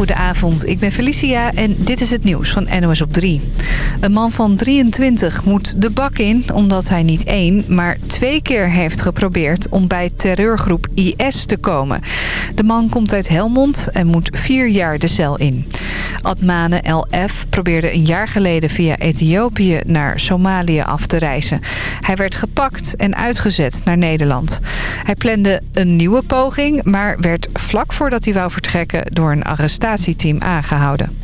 goedenavond. Ik ben Felicia en dit is het nieuws van NOS op 3. Een man van 23 moet de bak in omdat hij niet één, maar twee keer heeft geprobeerd om bij terreurgroep IS te komen. De man komt uit Helmond en moet vier jaar de cel in. Admane LF probeerde een jaar geleden via Ethiopië naar Somalië af te reizen. Hij werd gepakt en uitgezet naar Nederland. Hij plande een nieuwe poging, maar werd vlak voordat hij wou vertrekken door een aangehouden.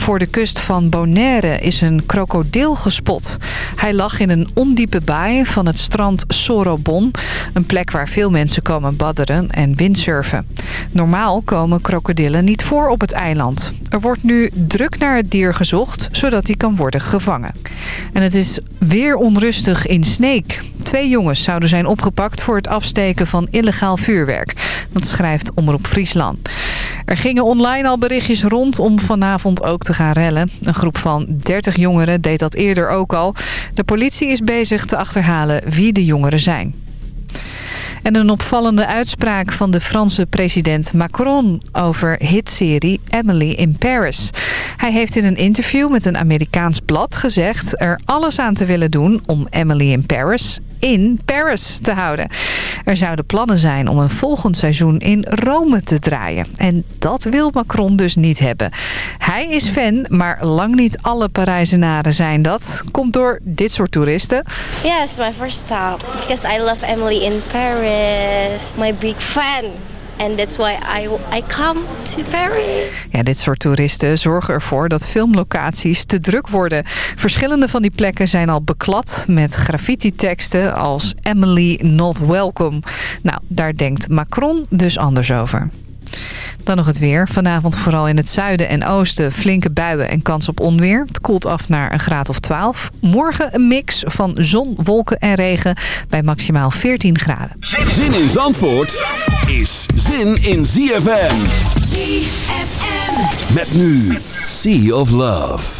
Voor de kust van Bonaire is een krokodil gespot. Hij lag in een ondiepe baai van het strand Sorobon. Een plek waar veel mensen komen badderen en windsurfen. Normaal komen krokodillen niet voor op het eiland. Er wordt nu druk naar het dier gezocht, zodat hij kan worden gevangen. En het is weer onrustig in Sneek. Twee jongens zouden zijn opgepakt voor het afsteken van illegaal vuurwerk. Dat schrijft Omroep Friesland. Er gingen online al berichtjes rond om vanavond ook te gaan rellen. Een groep van 30 jongeren deed dat eerder ook al. De politie is bezig te achterhalen wie de jongeren zijn. En een opvallende uitspraak van de Franse president Macron over hitserie Emily in Paris. Hij heeft in een interview met een Amerikaans blad gezegd er alles aan te willen doen om Emily in Paris in Paris te houden. Er zouden plannen zijn om een volgend seizoen in Rome te draaien. En dat wil Macron dus niet hebben. Hij is fan, maar lang niet alle Parijzenaren zijn dat. Komt door dit soort toeristen. Yes, my first stop. Because I love Emily in Paris. My big fan. And that's why I, I come to Paris. Ja, dit soort toeristen zorgen ervoor dat filmlocaties te druk worden. Verschillende van die plekken zijn al beklad met graffiti-teksten als Emily not welcome. Nou, daar denkt Macron dus anders over. Dan nog het weer. Vanavond vooral in het zuiden en oosten flinke buien en kans op onweer. Het koelt af naar een graad of 12. Morgen een mix van zon, wolken en regen bij maximaal 14 graden. Zin in Zandvoort is zin in ZFM. ZFM. Met nu Sea of Love.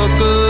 buckle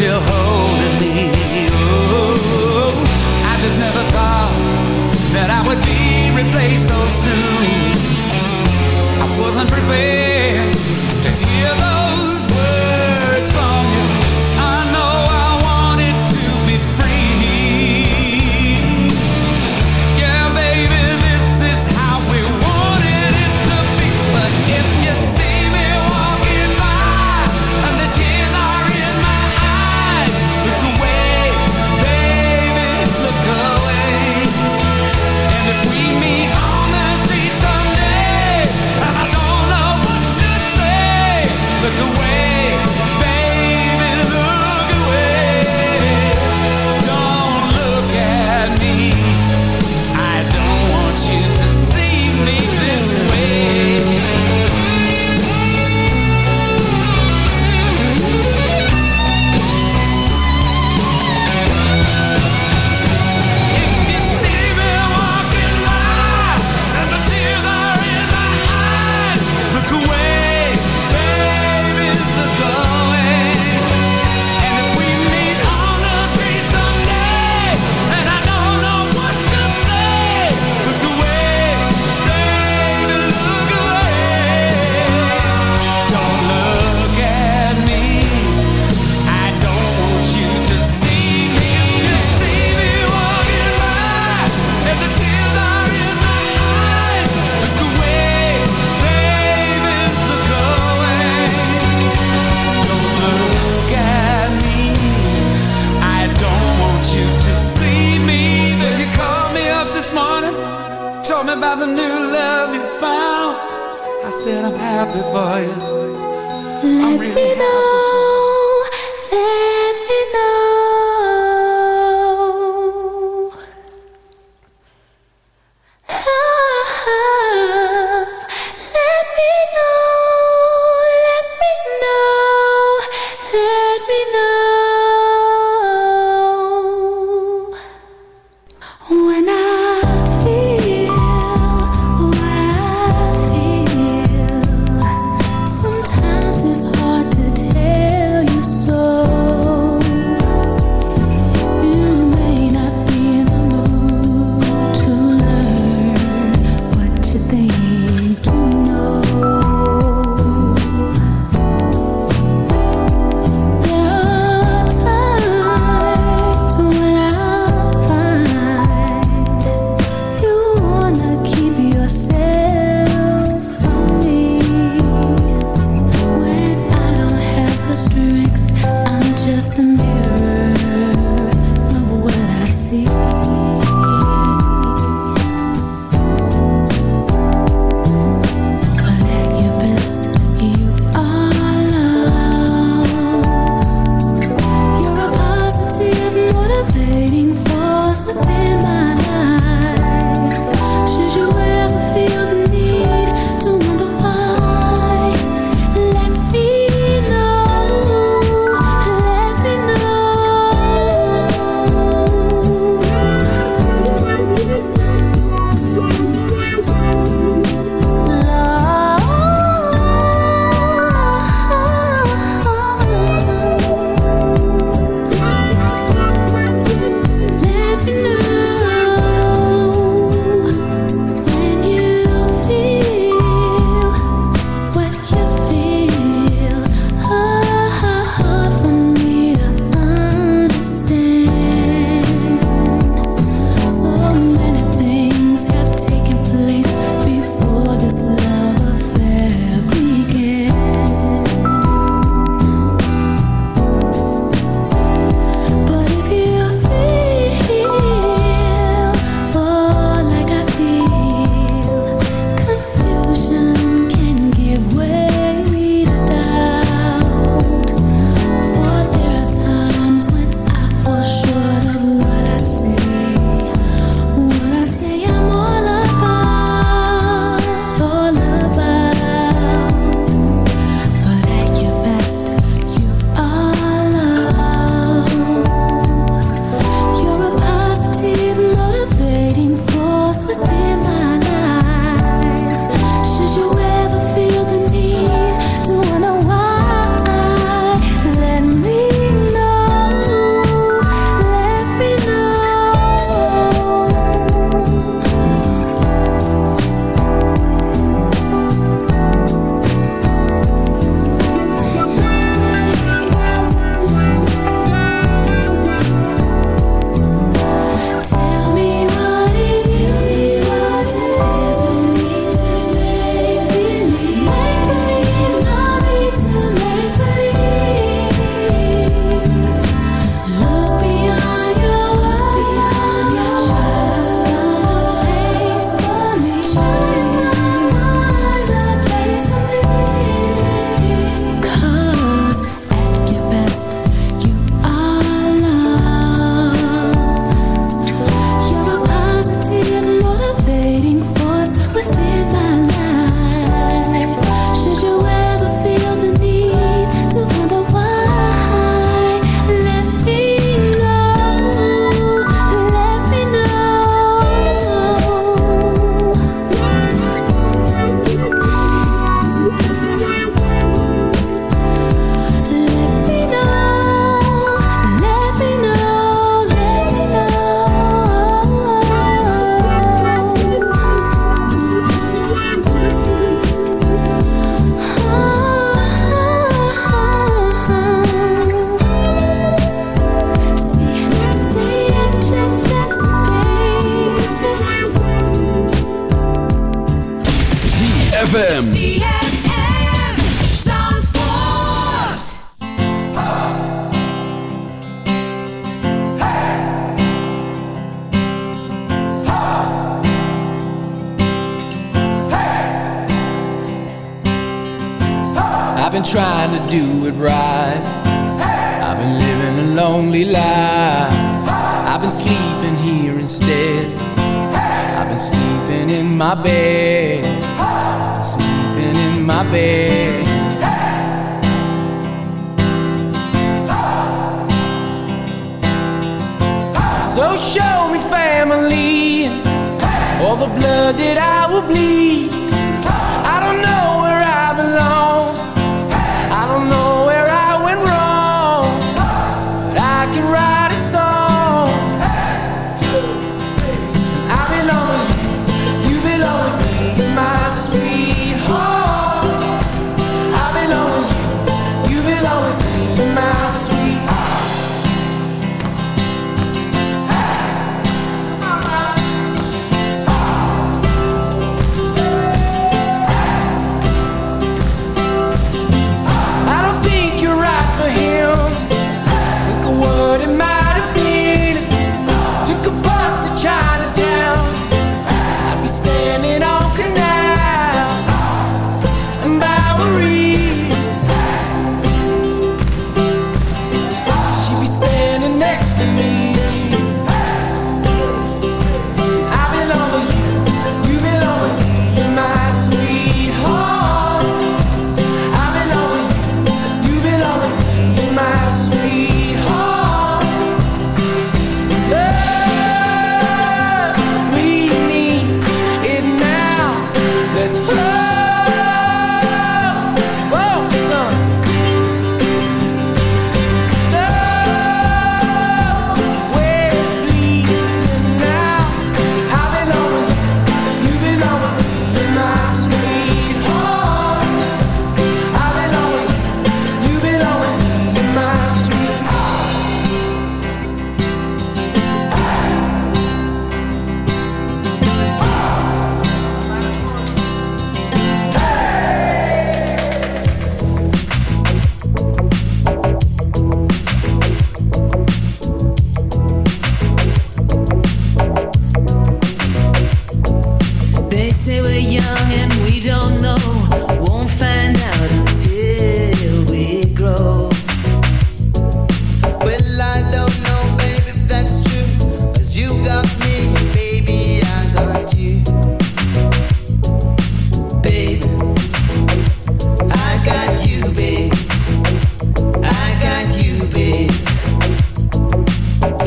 still holding me. Oh, I just never thought that I would be replaced so soon. I wasn't prepared.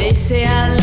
parece al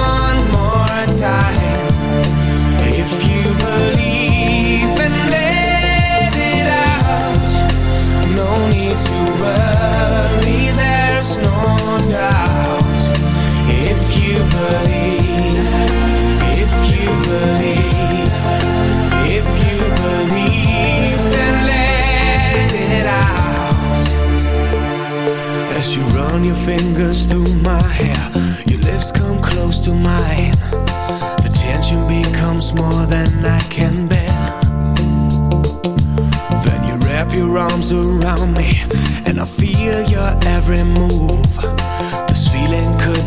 around me, and I feel your every move. This feeling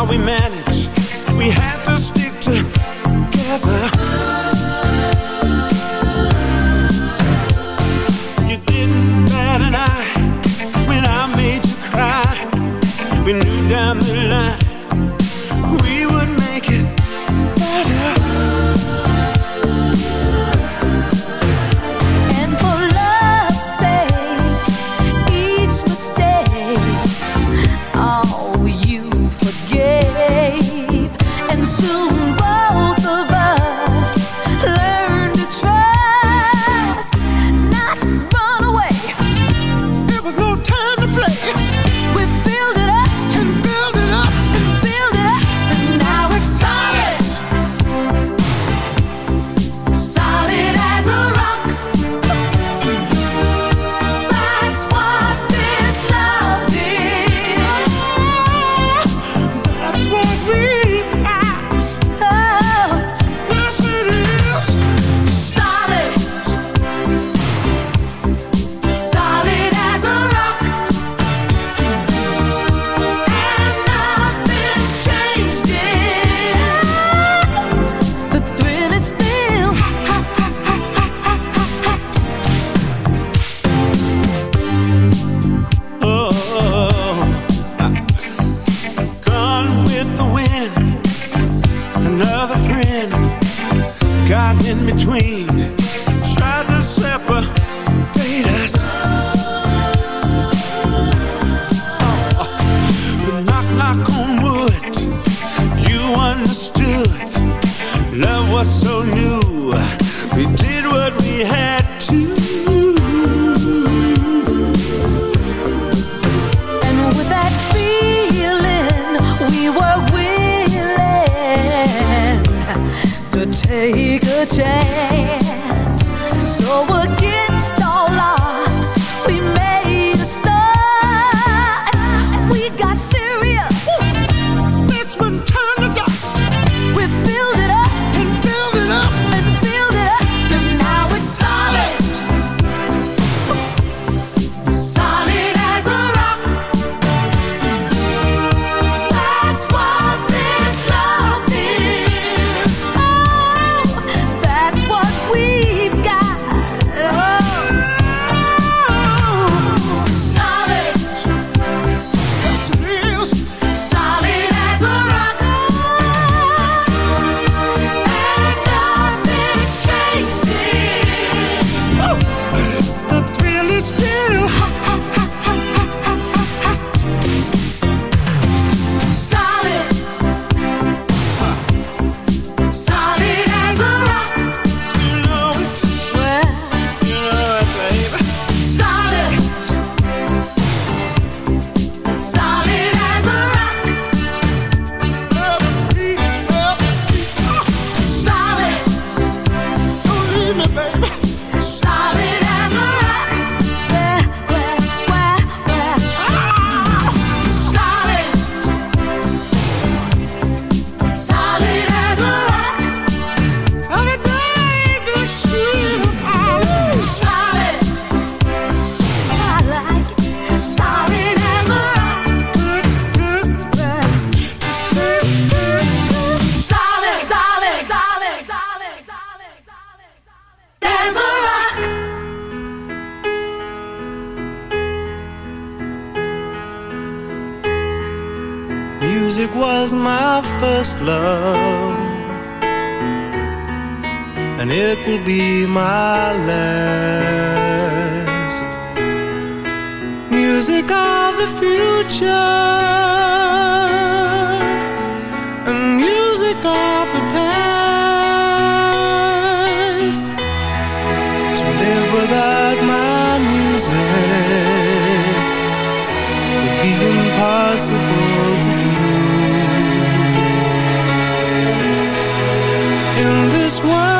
how we manage. To live without my music would be impossible to do. In this world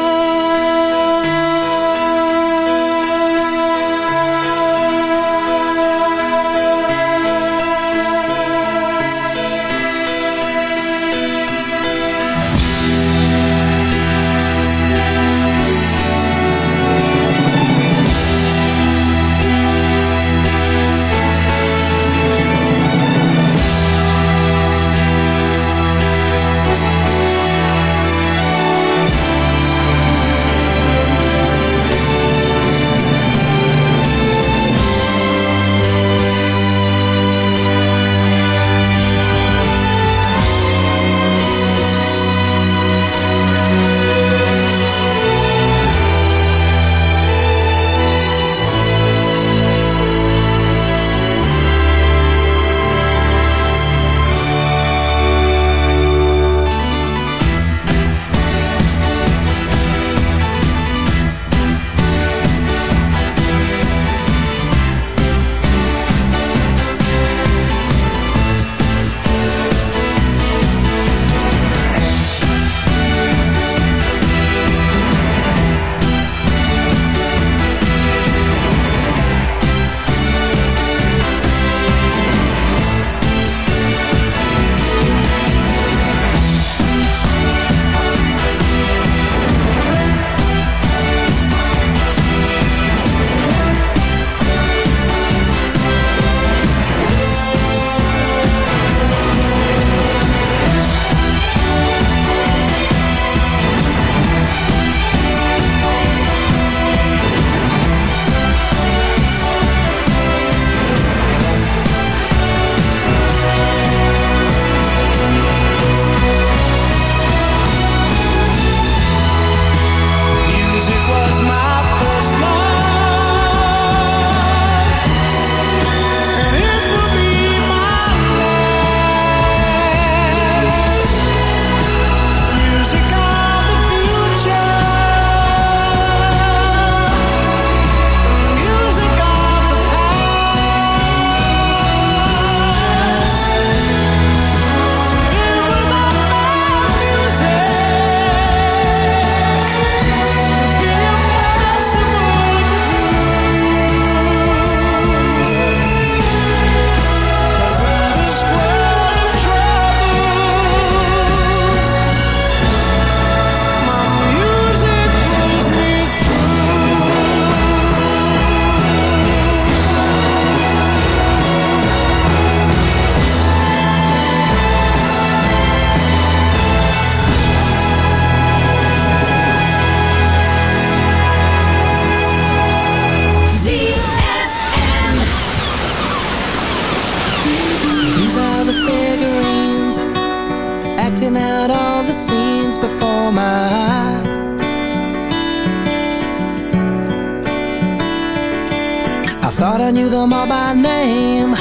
Thought I knew them all by name,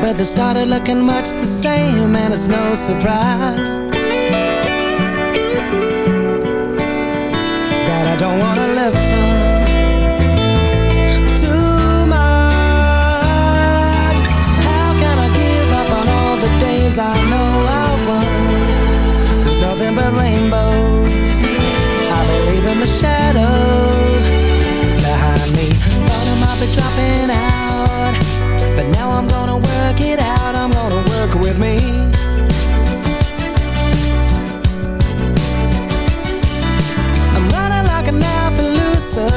but they started looking much the same, and it's no surprise that I don't wanna listen too much. How can I give up on all the days I know I've won? There's nothing but rainbows. I believe in the shadows. Be dropping out, but now I'm gonna work it out. I'm gonna work with me. I'm running like an Appaloosa,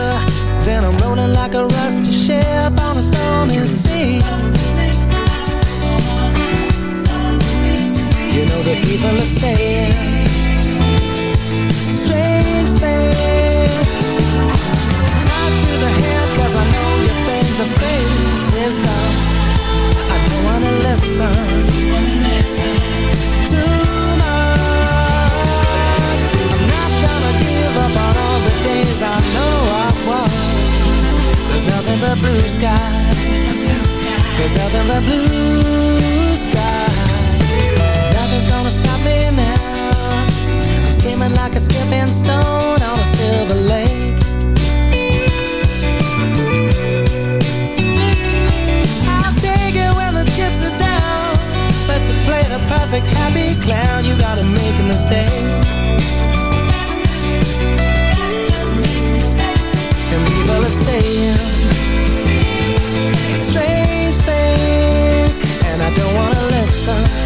then I'm rolling like a rusty ship on a stormy sea. You know the people are saying strange things. Talk to the head, cause I know the face is dumb. I don't wanna listen. I'm not gonna give up on all the days I know I've. There's nothing but blue sky. There's nothing but blue sky. Nothing's gonna stop me now. I'm skimming like a skipping stone on a silver lake. The perfect happy clown, you gotta make a mistake. And people are saying strange things, and I don't wanna listen